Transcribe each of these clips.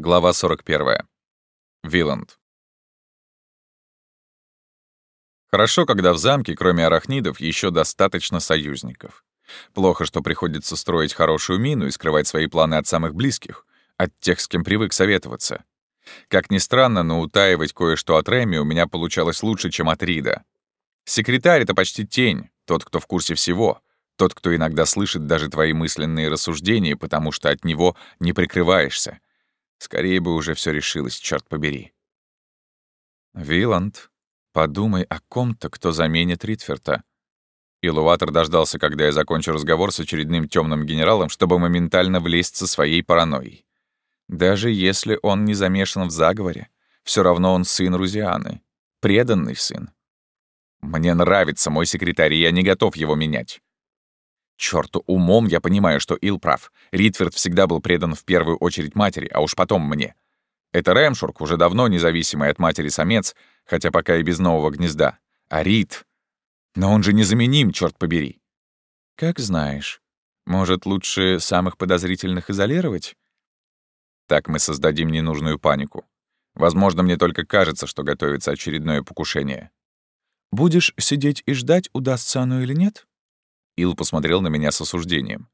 Глава 41. Виланд. Хорошо, когда в замке, кроме арахнидов, еще достаточно союзников. Плохо, что приходится строить хорошую мину и скрывать свои планы от самых близких, от тех, с кем привык советоваться. Как ни странно, но утаивать кое-что от Реми у меня получалось лучше, чем от Рида. Секретарь — это почти тень, тот, кто в курсе всего, тот, кто иногда слышит даже твои мысленные рассуждения, потому что от него не прикрываешься — Скорее бы уже все решилось, черт побери. Виланд, подумай о ком-то, кто заменит Ритферта. Илуватор дождался, когда я закончу разговор с очередным темным генералом, чтобы моментально влезть со своей паранойей. Даже если он не замешан в заговоре, все равно он сын Рузианы. Преданный сын. Мне нравится мой секретарь, и я не готов его менять. Чёрту, умом я понимаю, что Ил прав. Ритферд всегда был предан в первую очередь матери, а уж потом мне. Это Рэмшурк, уже давно независимый от матери самец, хотя пока и без нового гнезда. А Рит... Но он же незаменим, чёрт побери. Как знаешь. Может, лучше самых подозрительных изолировать? Так мы создадим ненужную панику. Возможно, мне только кажется, что готовится очередное покушение. Будешь сидеть и ждать, удастся оно или нет? Ил посмотрел на меня с осуждением.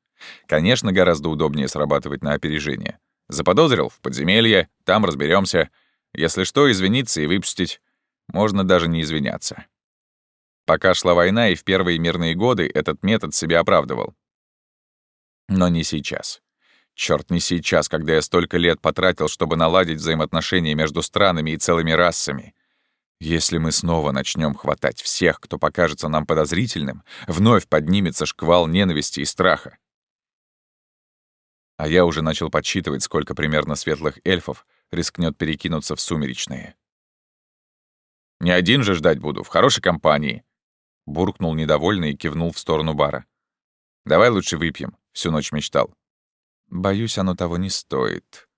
Конечно, гораздо удобнее срабатывать на опережение. Заподозрил в подземелье, там разберемся. Если что, извиниться и выпустить. Можно даже не извиняться. Пока шла война и в первые мирные годы этот метод себя оправдывал. Но не сейчас. Чёрт, не сейчас, когда я столько лет потратил, чтобы наладить взаимоотношения между странами и целыми расами. Если мы снова начнем хватать всех, кто покажется нам подозрительным, вновь поднимется шквал ненависти и страха. А я уже начал подсчитывать, сколько примерно светлых эльфов рискнет перекинуться в сумеречные. «Не один же ждать буду, в хорошей компании», — буркнул недовольный и кивнул в сторону бара. «Давай лучше выпьем», — всю ночь мечтал. «Боюсь, оно того не стоит».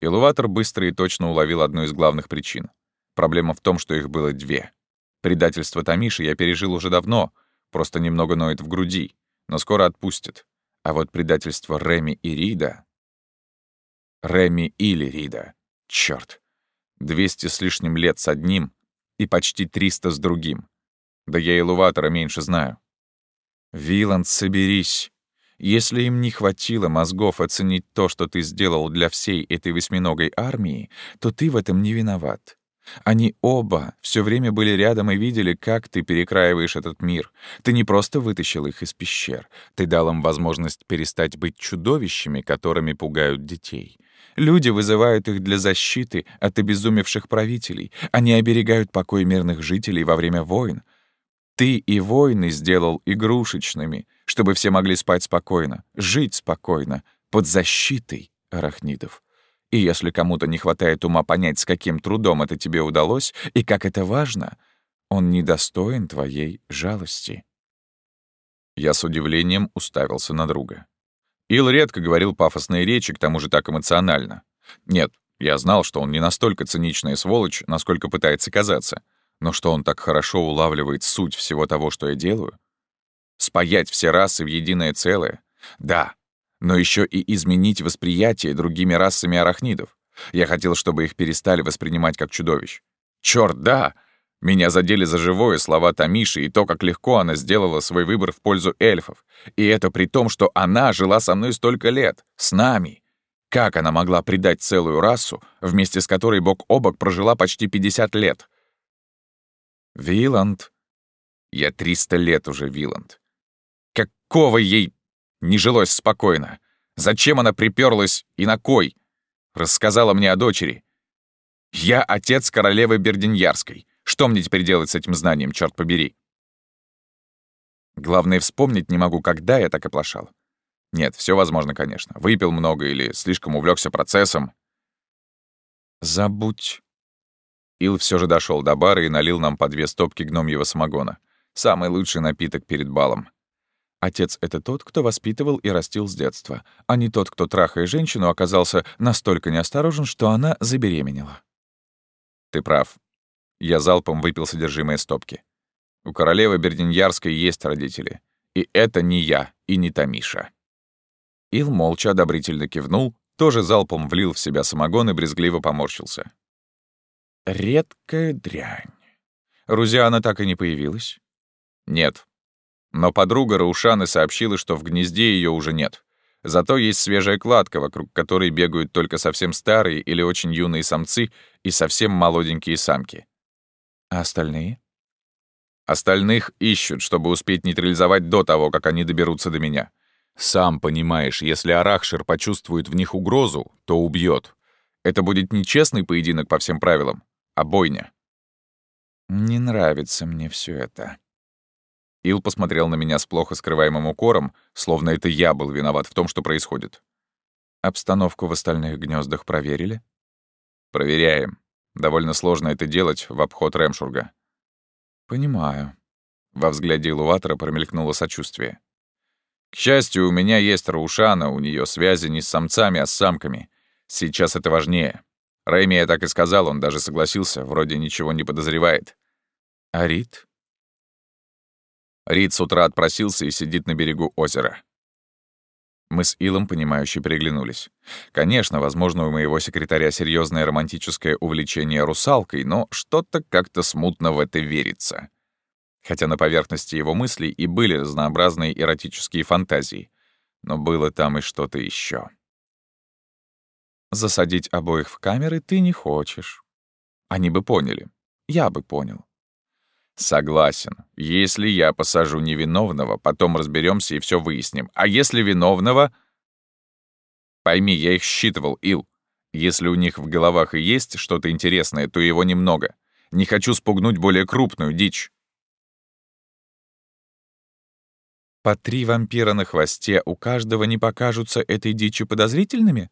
Илуватор быстро и точно уловил одну из главных причин — Проблема в том, что их было две. Предательство Тамиши я пережил уже давно, просто немного ноет в груди, но скоро отпустит. А вот предательство Реми и Рида... Реми или Рида. Чёрт. Двести с лишним лет с одним и почти триста с другим. Да я и Луватора меньше знаю. Виланд, соберись. Если им не хватило мозгов оценить то, что ты сделал для всей этой восьминогой армии, то ты в этом не виноват. Они оба все время были рядом и видели, как ты перекраиваешь этот мир. Ты не просто вытащил их из пещер, ты дал им возможность перестать быть чудовищами, которыми пугают детей. Люди вызывают их для защиты от обезумевших правителей. Они оберегают покой мирных жителей во время войн. Ты и войны сделал игрушечными, чтобы все могли спать спокойно, жить спокойно, под защитой арахнидов. И если кому-то не хватает ума понять, с каким трудом это тебе удалось и как это важно, он недостоин твоей жалости. Я с удивлением уставился на друга. Ил редко говорил пафосные речи, к тому же так эмоционально. Нет, я знал, что он не настолько циничная сволочь, насколько пытается казаться, но что он так хорошо улавливает суть всего того, что я делаю. Спаять все расы в единое целое. Да, но еще и изменить восприятие другими расами арахнидов. Я хотел, чтобы их перестали воспринимать как чудовищ. Черт, да! Меня задели за живое слова Тамиши и то, как легко она сделала свой выбор в пользу эльфов. И это при том, что она жила со мной столько лет, с нами. Как она могла предать целую расу, вместе с которой бок о бок прожила почти 50 лет? Виланд. Я 300 лет уже Виланд. Какого ей не жилось спокойно. Зачем она приперлась и на кой? Рассказала мне о дочери. Я отец королевы Бердиньярской. Что мне теперь делать с этим знанием, черт побери? Главное, вспомнить не могу, когда я так оплошал. Нет, все возможно, конечно. Выпил много или слишком увлекся процессом. Забудь. Ил все же дошел до бара и налил нам по две стопки гномьего самогона. Самый лучший напиток перед балом. Отец — это тот, кто воспитывал и растил с детства, а не тот, кто, трахая женщину, оказался настолько неосторожен, что она забеременела. Ты прав. Я залпом выпил содержимое стопки. У королевы Бердиньярской есть родители. И это не я, и не Тамиша. Ил молча одобрительно кивнул, тоже залпом влил в себя самогон и брезгливо поморщился. Редкая дрянь. Рузиана так и не появилась? Нет. Но подруга Раушаны сообщила, что в гнезде ее уже нет. Зато есть свежая кладка, вокруг которой бегают только совсем старые или очень юные самцы и совсем молоденькие самки. А остальные? Остальных ищут, чтобы успеть нейтрализовать до того, как они доберутся до меня. Сам понимаешь, если Арахшир почувствует в них угрозу, то убьет. Это будет не честный поединок по всем правилам, а бойня. Не нравится мне все это. Ил посмотрел на меня с плохо скрываемым укором, словно это я был виноват в том, что происходит. Обстановку в остальных гнездах проверили? Проверяем. Довольно сложно это делать в обход Ремшурга. Понимаю. Во взгляде Илуватора промелькнуло сочувствие. К счастью, у меня есть Раушана, у нее связи не с самцами, а с самками. Сейчас это важнее. Рэми я так и сказал, он даже согласился, вроде ничего не подозревает. А Рид? Рид с утра отпросился и сидит на берегу озера. Мы с Илом, понимающе переглянулись. Конечно, возможно, у моего секретаря серьезное романтическое увлечение русалкой, но что-то как-то смутно в это верится. Хотя на поверхности его мыслей и были разнообразные эротические фантазии. Но было там и что-то еще. Засадить обоих в камеры ты не хочешь. Они бы поняли. Я бы понял. Согласен. Если я посажу невиновного, потом разберемся и все выясним. А если виновного... Пойми, я их считывал, Ил. Если у них в головах и есть что-то интересное, то его немного. Не хочу спугнуть более крупную дичь. По три вампира на хвосте у каждого не покажутся этой дичи подозрительными?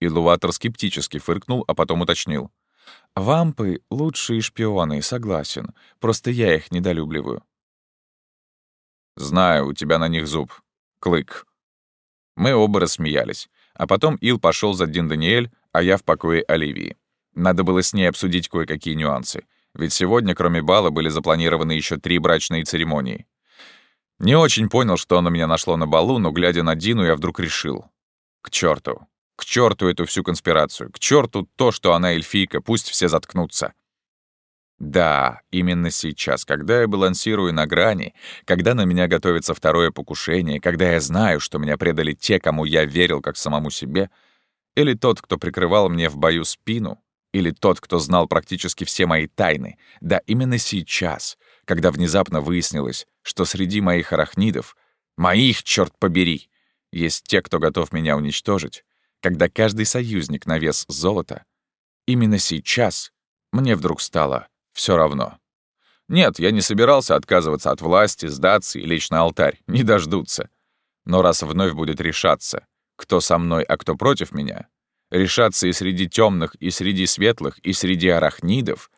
Илуватор скептически фыркнул, а потом уточнил. Вампы — лучшие шпионы, согласен. Просто я их недолюбливаю. Знаю, у тебя на них зуб. Клык. Мы оба рассмеялись. А потом Ил пошел за Дин Даниэль, а я в покое Оливии. Надо было с ней обсудить кое-какие нюансы. Ведь сегодня, кроме бала, были запланированы еще три брачные церемонии. Не очень понял, что оно меня нашло на балу, но, глядя на Дину, я вдруг решил. К черту. К черту эту всю конспирацию. К черту то, что она эльфийка, пусть все заткнутся. Да, именно сейчас, когда я балансирую на грани, когда на меня готовится второе покушение, когда я знаю, что меня предали те, кому я верил как самому себе, или тот, кто прикрывал мне в бою спину, или тот, кто знал практически все мои тайны, да именно сейчас, когда внезапно выяснилось, что среди моих арахнидов, моих, черт побери, есть те, кто готов меня уничтожить, когда каждый союзник на вес золота, именно сейчас мне вдруг стало все равно. Нет, я не собирался отказываться от власти, сдаться и лечь на алтарь, не дождутся. Но раз вновь будет решаться, кто со мной, а кто против меня, решаться и среди темных, и среди светлых, и среди арахнидов,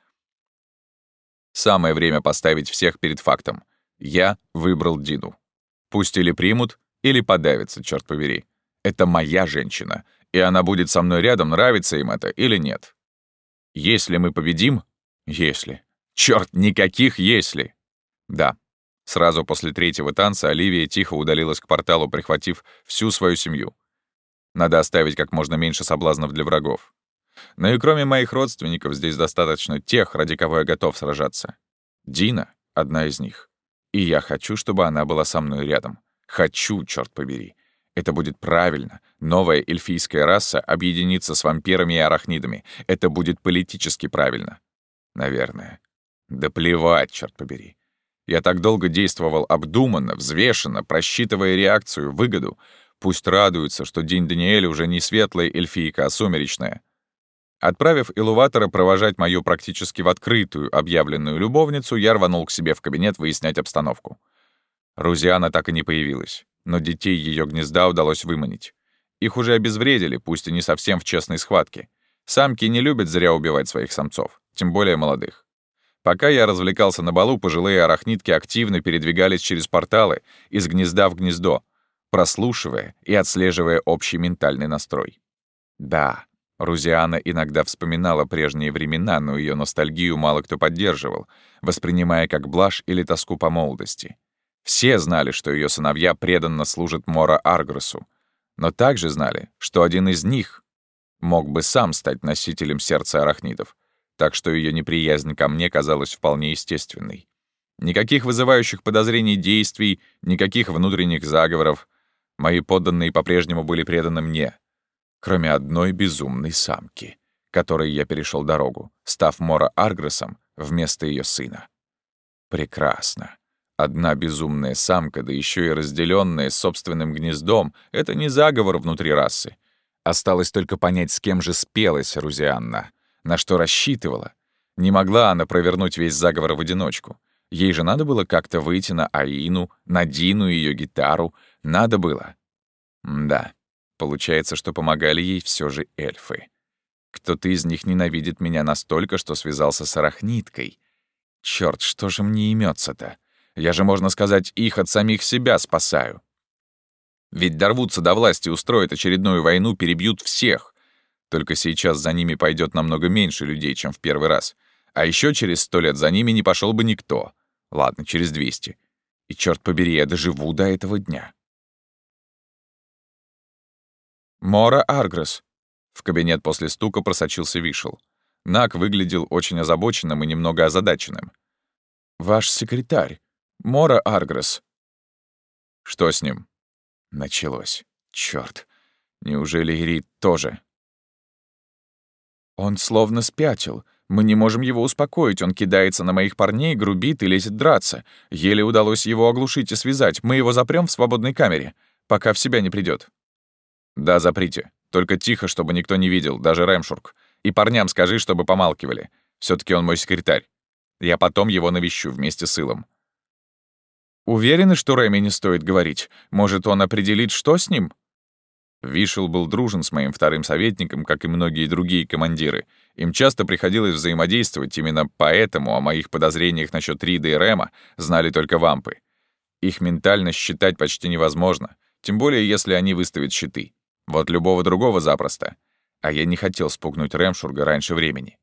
самое время поставить всех перед фактом. Я выбрал Дину. Пусть или примут, или подавятся, черт побери. Это моя женщина, и она будет со мной рядом, нравится им это или нет. Если мы победим... Если. Чёрт, никаких «если». Да. Сразу после третьего танца Оливия тихо удалилась к порталу, прихватив всю свою семью. Надо оставить как можно меньше соблазнов для врагов. Но и кроме моих родственников здесь достаточно тех, ради кого я готов сражаться. Дина — одна из них. И я хочу, чтобы она была со мной рядом. Хочу, черт побери. Это будет правильно. Новая эльфийская раса объединится с вампирами и арахнидами. Это будет политически правильно. Наверное. Да плевать, черт побери. Я так долго действовал обдуманно, взвешенно, просчитывая реакцию, выгоду. Пусть радуются, что День Даниэля уже не светлая эльфийка, а сумеречная. Отправив Илуватора провожать мою практически в открытую объявленную любовницу, я рванул к себе в кабинет выяснять обстановку. Рузиана так и не появилась но детей ее гнезда удалось выманить. Их уже обезвредили, пусть и не совсем в честной схватке. Самки не любят зря убивать своих самцов, тем более молодых. Пока я развлекался на балу, пожилые арахнитки активно передвигались через порталы из гнезда в гнездо, прослушивая и отслеживая общий ментальный настрой. Да, Рузиана иногда вспоминала прежние времена, но ее ностальгию мало кто поддерживал, воспринимая как блажь или тоску по молодости. Все знали, что ее сыновья преданно служат Мора Аргресу. но также знали, что один из них мог бы сам стать носителем сердца арахнидов, так что ее неприязнь ко мне казалась вполне естественной. Никаких вызывающих подозрений действий, никаких внутренних заговоров. Мои подданные по-прежнему были преданы мне, кроме одной безумной самки, которой я перешел дорогу, став Мора Аргресом вместо ее сына. Прекрасно. Одна безумная самка, да еще и разделенная собственным гнездом, это не заговор внутри расы. Осталось только понять, с кем же спелась Рузианна, на что рассчитывала. Не могла она провернуть весь заговор в одиночку. Ей же надо было как-то выйти на Аину, на Дину и ее гитару. Надо было. да, получается, что помогали ей все же эльфы. Кто-то из них ненавидит меня настолько, что связался с арахниткой. Черт, что же мне имется-то? Я же, можно сказать, их от самих себя спасаю. Ведь дорвутся до власти, устроят очередную войну, перебьют всех. Только сейчас за ними пойдет намного меньше людей, чем в первый раз. А еще через сто лет за ними не пошел бы никто. Ладно, через двести. И, черт побери, я доживу до этого дня. «Мора Аргресс!» В кабинет после стука просочился Вишел. Нак выглядел очень озабоченным и немного озадаченным. «Ваш секретарь, Мора Аргресс». «Что с ним?» Началось. Чёрт. Неужели Ирит тоже? Он словно спятил. Мы не можем его успокоить. Он кидается на моих парней, грубит и лезет драться. Еле удалось его оглушить и связать. Мы его запрем в свободной камере, пока в себя не придет. Да, заприте. Только тихо, чтобы никто не видел, даже Рэмшург. И парням скажи, чтобы помалкивали. все таки он мой секретарь. Я потом его навещу вместе с Илом. Уверены, что Рэми не стоит говорить? Может, он определит, что с ним? Вишел был дружен с моим вторым советником, как и многие другие командиры. Им часто приходилось взаимодействовать, именно поэтому о моих подозрениях насчет Рида и Рэма знали только вампы. Их ментально считать почти невозможно, тем более если они выставят щиты. Вот любого другого запросто. А я не хотел спугнуть Рэмшурга раньше времени.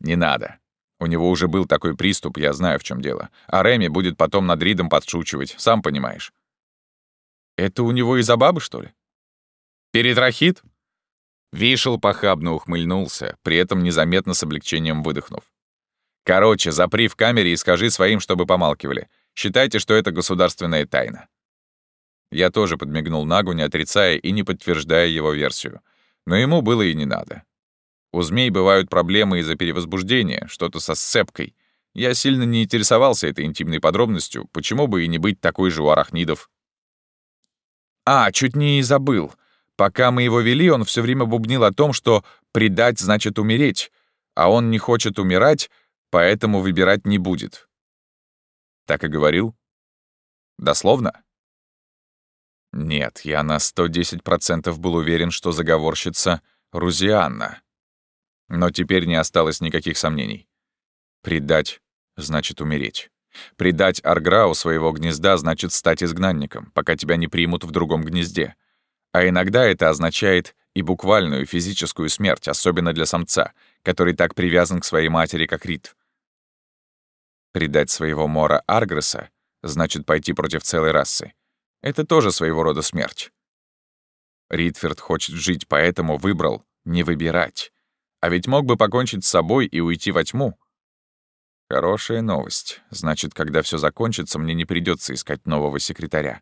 Не надо. У него уже был такой приступ, я знаю, в чем дело. А Рэми будет потом над Ридом подшучивать, сам понимаешь. Это у него из-за бабы, что ли? Перетрахит? Вишел похабно ухмыльнулся, при этом незаметно с облегчением выдохнув. Короче, запри в камере и скажи своим, чтобы помалкивали. Считайте, что это государственная тайна. Я тоже подмигнул Нагу, не отрицая и не подтверждая его версию. Но ему было и не надо. У змей бывают проблемы из-за перевозбуждения, что-то со сцепкой. Я сильно не интересовался этой интимной подробностью, почему бы и не быть такой же у арахнидов. А, чуть не забыл. Пока мы его вели, он все время бубнил о том, что «предать значит умереть», а он не хочет умирать, поэтому выбирать не будет. Так и говорил? Дословно? Нет, я на 110% был уверен, что заговорщица — Рузианна. Но теперь не осталось никаких сомнений. Предать — значит умереть. Предать Арграу своего гнезда значит стать изгнанником, пока тебя не примут в другом гнезде. А иногда это означает и буквальную физическую смерть, особенно для самца, который так привязан к своей матери, как Рит. Предать своего Мора Аргреса значит пойти против целой расы. Это тоже своего рода смерть. Ритферд хочет жить, поэтому выбрал не выбирать. А ведь мог бы покончить с собой и уйти во тьму. Хорошая новость. Значит, когда все закончится, мне не придется искать нового секретаря.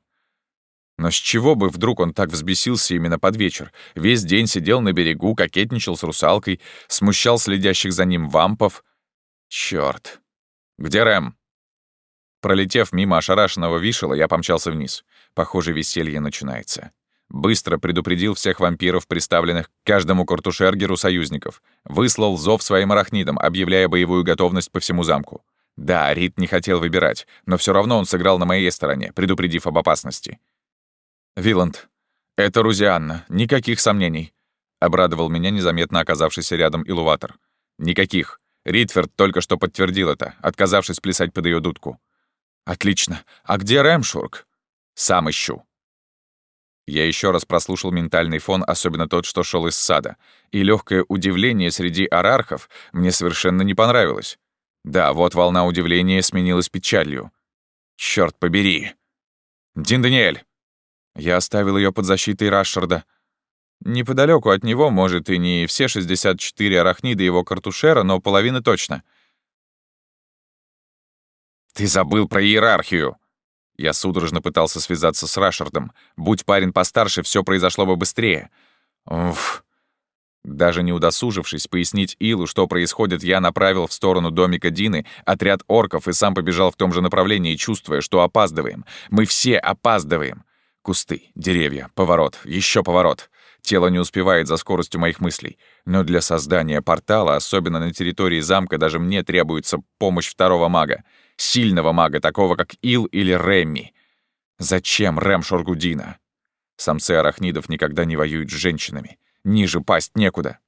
Но с чего бы вдруг он так взбесился именно под вечер? Весь день сидел на берегу, кокетничал с русалкой, смущал следящих за ним вампов. Чёрт. Где Рэм? Пролетев мимо ошарашенного вишела, я помчался вниз. Похоже, веселье начинается. Быстро предупредил всех вампиров, представленных каждому картушергеру союзников. Выслал зов своим арахнидам, объявляя боевую готовность по всему замку. Да, Рид не хотел выбирать, но все равно он сыграл на моей стороне, предупредив об опасности. «Виланд, это Рузианна, никаких сомнений», — обрадовал меня незаметно оказавшийся рядом Илуватор. «Никаких. Ритферд только что подтвердил это, отказавшись плясать под ее дудку». «Отлично. А где Рэмшург?» «Сам ищу», я еще раз прослушал ментальный фон, особенно тот, что шел из сада, и легкое удивление среди арархов мне совершенно не понравилось. Да, вот волна удивления сменилась печалью. Черт побери! Дин Даниэль! Я оставил ее под защитой Рашарда. Неподалеку от него, может, и не все 64 арахнида его картушера, но половина точно. «Ты забыл про иерархию!» Я судорожно пытался связаться с Рашардом. Будь парень постарше, все произошло бы быстрее. Уф. Даже не удосужившись пояснить Илу, что происходит, я направил в сторону домика Дины отряд орков и сам побежал в том же направлении, чувствуя, что опаздываем. Мы все опаздываем. Кусты, деревья, поворот, еще поворот. Тело не успевает за скоростью моих мыслей. Но для создания портала, особенно на территории замка, даже мне требуется помощь второго мага. Сильного мага, такого как Ил или Ремми. Зачем Рэм Шоргудина? Самцы арахнидов никогда не воюют с женщинами. Ниже пасть некуда.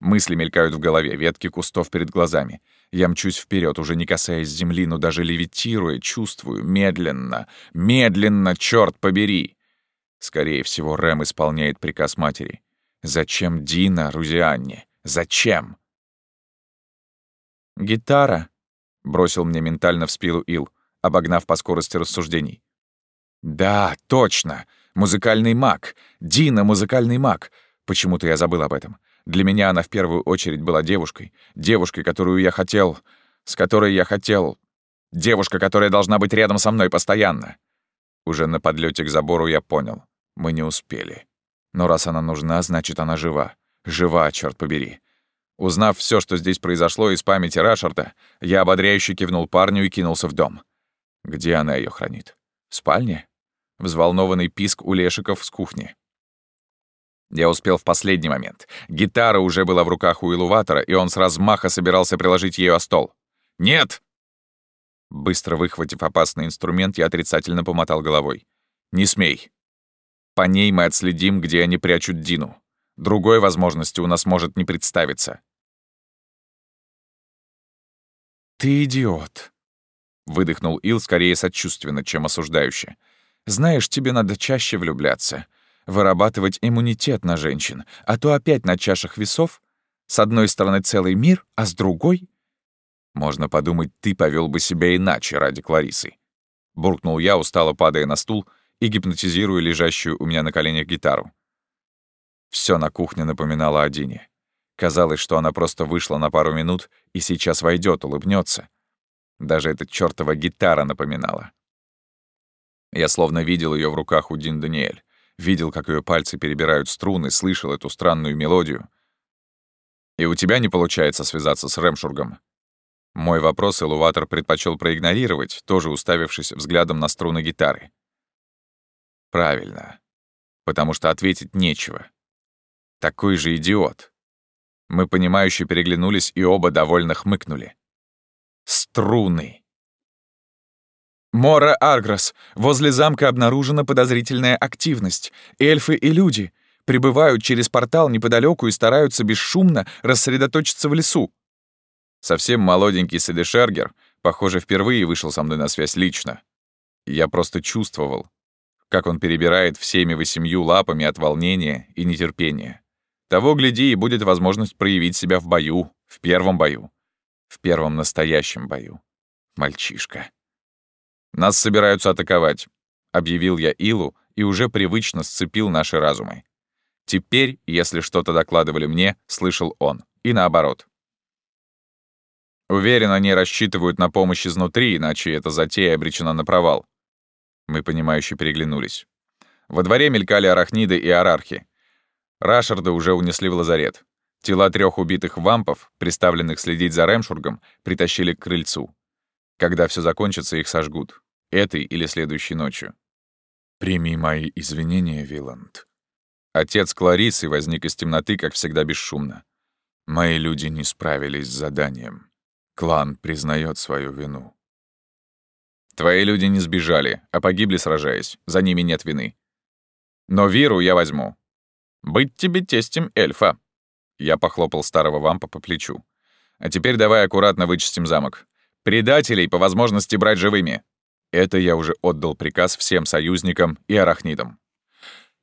Мысли мелькают в голове, ветки кустов перед глазами. Я мчусь вперед, уже не касаясь земли, но даже левитируя, чувствую, медленно, медленно, черт побери. Скорее всего, Рэм исполняет приказ матери. Зачем Дина Рузианне? Зачем? «Гитара», — бросил мне ментально в спилу Ил, обогнав по скорости рассуждений. «Да, точно! Музыкальный маг! Дина — музыкальный маг! Почему-то я забыл об этом. Для меня она в первую очередь была девушкой. Девушкой, которую я хотел... С которой я хотел... Девушка, которая должна быть рядом со мной постоянно. Уже на подлете к забору я понял. Мы не успели. Но раз она нужна, значит, она жива. Жива, черт побери. Узнав все, что здесь произошло из памяти Рашарда, я ободряюще кивнул парню и кинулся в дом. Где она ее хранит? В спальне? Взволнованный писк у лешиков с кухни. Я успел в последний момент. Гитара уже была в руках у Илуватора, и он с размаха собирался приложить ее о стол. «Нет!» Быстро выхватив опасный инструмент, я отрицательно помотал головой. «Не смей. По ней мы отследим, где они прячут Дину. Другой возможности у нас может не представиться». «Ты идиот», — выдохнул Ил скорее сочувственно, чем осуждающе. «Знаешь, тебе надо чаще влюбляться, вырабатывать иммунитет на женщин, а то опять на чашах весов с одной стороны целый мир, а с другой можно подумать, ты повел бы себя иначе ради Кларисы. Буркнул я, устало падая на стул и гипнотизируя лежащую у меня на коленях гитару. Все на кухне напоминало о Дине. Казалось, что она просто вышла на пару минут и сейчас войдет, улыбнется. Даже эта чёртова гитара напоминала. Я словно видел ее в руках у Дин Даниэль. Видел, как ее пальцы перебирают струны, слышал эту странную мелодию. И у тебя не получается связаться с Рэмшургом. Мой вопрос Элуватор предпочел проигнорировать, тоже уставившись взглядом на струны гитары. Правильно. Потому что ответить нечего. Такой же идиот. Мы понимающе переглянулись и оба довольно хмыкнули. Струны. «Мора Аргрос. Возле замка обнаружена подозрительная активность. Эльфы и люди. Прибывают через портал неподалеку и стараются бесшумно рассредоточиться в лесу. Совсем молоденький Седешаргер, похоже, впервые вышел со мной на связь лично. Я просто чувствовал, как он перебирает всеми восемью лапами от волнения и нетерпения. Того, гляди, и будет возможность проявить себя в бою, в первом бою. В первом настоящем бою. Мальчишка. «Нас собираются атаковать», — объявил я Илу и уже привычно сцепил наши разумы. Теперь, если что-то докладывали мне, слышал он. И наоборот. Уверен, они рассчитывают на помощь изнутри, иначе эта затея обречена на провал. Мы, понимающе переглянулись. Во дворе мелькали арахниды и арархи. Рашарда уже унесли в лазарет. Тела трех убитых вампов, приставленных следить за Рэмшургом, притащили к крыльцу. Когда все закончится, их сожгут. Этой или следующей ночью. «Прими мои извинения, Виланд». Отец Кларисы возник из темноты, как всегда, бесшумно. «Мои люди не справились с заданием. Клан признает свою вину. Твои люди не сбежали, а погибли, сражаясь. За ними нет вины. Но Виру я возьму. Быть тебе тестем эльфа. Я похлопал старого вампа по плечу. А теперь давай аккуратно вычистим замок. Предателей по возможности брать живыми. Это я уже отдал приказ всем союзникам и арахнидам.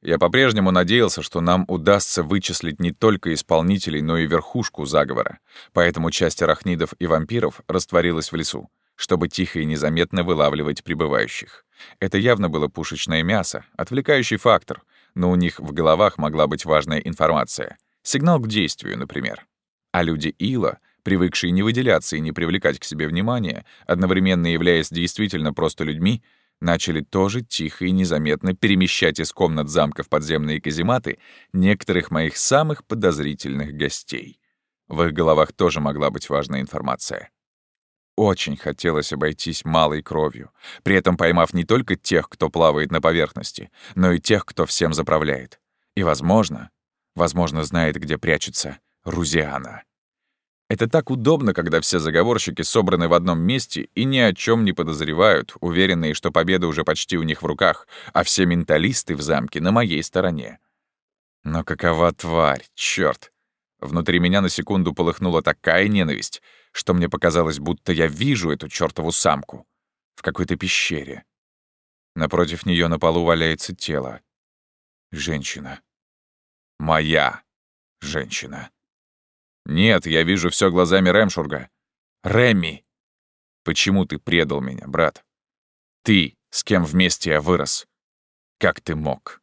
Я по-прежнему надеялся, что нам удастся вычислить не только исполнителей, но и верхушку заговора, поэтому часть арахнидов и вампиров растворилась в лесу. чтобы тихо и незаметно вылавливать прибывающих. Это явно было пушечное мясо, отвлекающий фактор, но у них в головах могла быть важная информация. Сигнал к действию, например. А люди Ила, привыкшие не выделяться и не привлекать к себе внимания, одновременно являясь действительно просто людьми, начали тоже тихо и незаметно перемещать из комнат замка в подземные казематы некоторых моих самых подозрительных гостей. В их головах тоже могла быть важная информация. Очень хотелось обойтись малой кровью, при этом поймав не только тех, кто плавает на поверхности, но и тех, кто всем заправляет. И, возможно, возможно, знает, где прячется Рузиана. Это так удобно, когда все заговорщики собраны в одном месте и ни о чем не подозревают, уверенные, что победа уже почти у них в руках, а все менталисты в замке на моей стороне. Но какова тварь, чёрт! Внутри меня на секунду полыхнула такая ненависть, что мне показалось, будто я вижу эту чёртову самку в какой-то пещере. Напротив неё на полу валяется тело. Женщина. Моя женщина. Нет, я вижу всё глазами Рэмшурга. Рэмми! Почему ты предал меня, брат? Ты, с кем вместе я вырос. Как ты мог?